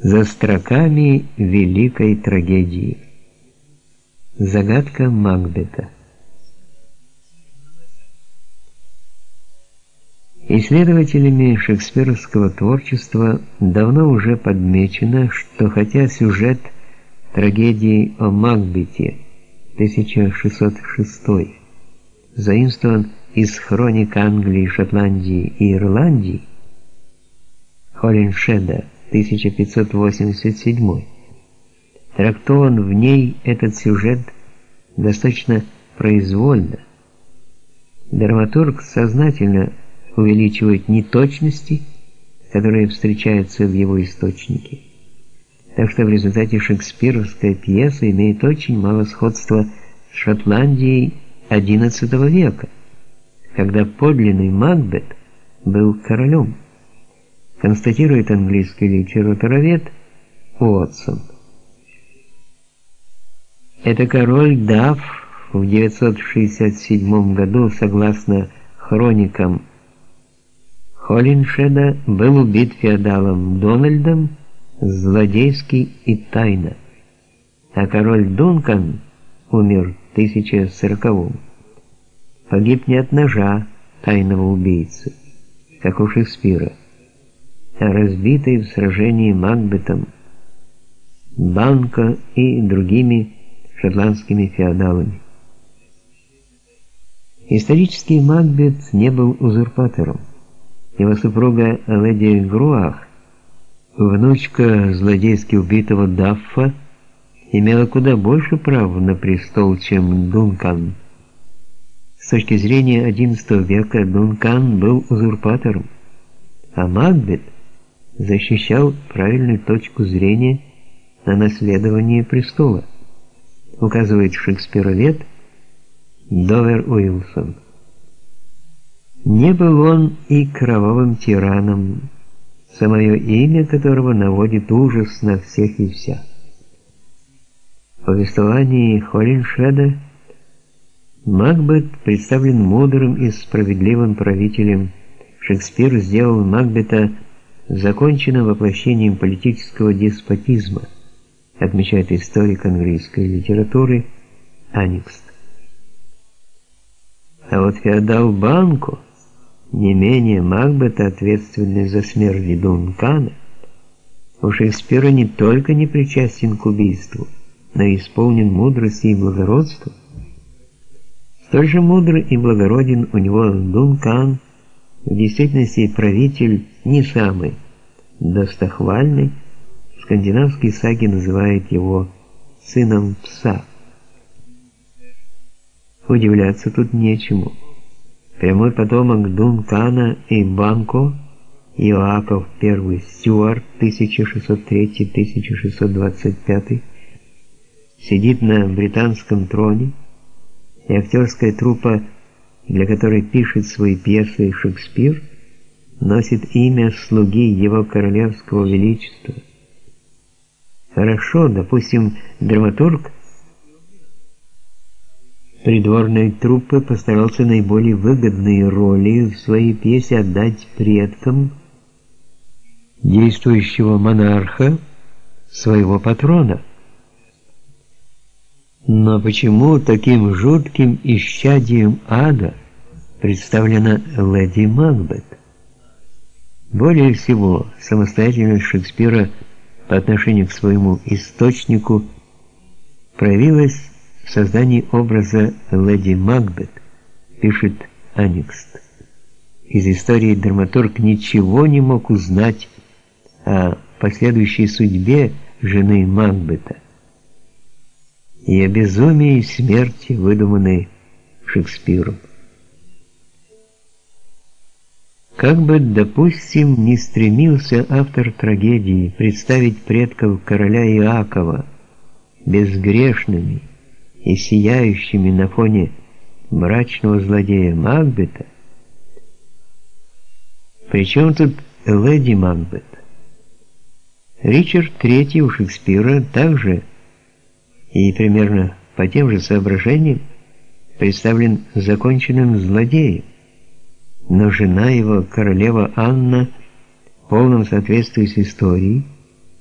За строками великой трагедии. Загадка Макбета. Исследователями шекспировского творчества давно уже подмечено, что хотя сюжет трагедии о Макбете 1606 заимствован из хроник Англии, Шотландии и Ирландии, Холлиншеда 1587. Трактован в ней этот сюжет достаточно произвольно. Драматург сознательно увеличивает неточности, которые встречаются в его источнике. Так что в результате шекспировская пьеса имеет очень мало сходства с Шотландией XI века, когда подлинный Макбет был королем констатирует английский литературовед Уотсон. Это король Даф в 967 году, согласно хроникам Холлиншеда, был убит феодалом Дональдом злодейски и тайно, а король Дункан умер в 1040 Погиб не от ножа тайного убийцы, как у Шекспира, разбитый в сражении Макбетом, Банко и другими шотландскими феодалами. Исторический Макбет не был узурпатором. Его супруга леди Груах, внучка злодейски убитого Даффа, имела куда больше прав на престол, чем Дункан. С точки зрения XI века Дункан был узурпатором, а Макбет – защищал правильную точку зрения на наследование престола, указывает шекспировед Довер Уилсон. Не был он и кровавым тираном, самое имя которого наводит ужас на всех и вся. В повествовании Холлиншеда Макбет представлен мудрым и справедливым правителем. Шекспир сделал Макбета закончено воплощением политического деспотизма, отмечает историк английской литературы Аникст. А вот феодал Банку, не менее Макбета, ответственный за смерть Дункана, у Шекспира не только не причастен к убийству, но и исполнен мудрости и благородства. Столь же мудрый и благороден у него Дункан, в действительности правитель не самый достохвальный, скандинавские саги называют его сыном пса. Удивляться тут нечему. Прямой потомок Дункана и Банко, Иоаков I Стюарт 1603-1625, сидит на британском троне, и актерская труппа, для которой пишет свои пьесы Шекспир – носит имя слуги его королевского величества. Хорошо, допустим, драматург придворной труппы постарался наиболее выгодные роли в своей пьесе отдать предкам действующего монарха, своего патрона. Но почему таким жутким исчадием ада представлена леди Макбет? Более всего, самостоятельность Шекспира по отношению к своему источнику проявилась в создании образа леди Макбет, пишет Аникст. Из истории драматург ничего не мог узнать о последующей судьбе жены Макбета и о безумии смерти, выдуманной Шекспиром. Как бы, допустим, не стремился автор трагедии представить предков короля Иакова безгрешными и сияющими на фоне мрачного злодея Макбета, причем тут леди Макбет? Ричард III у Шекспира также и примерно по тем же соображениям представлен законченным злодеем. Но жена его, королева Анна, в полном соответствии с историей,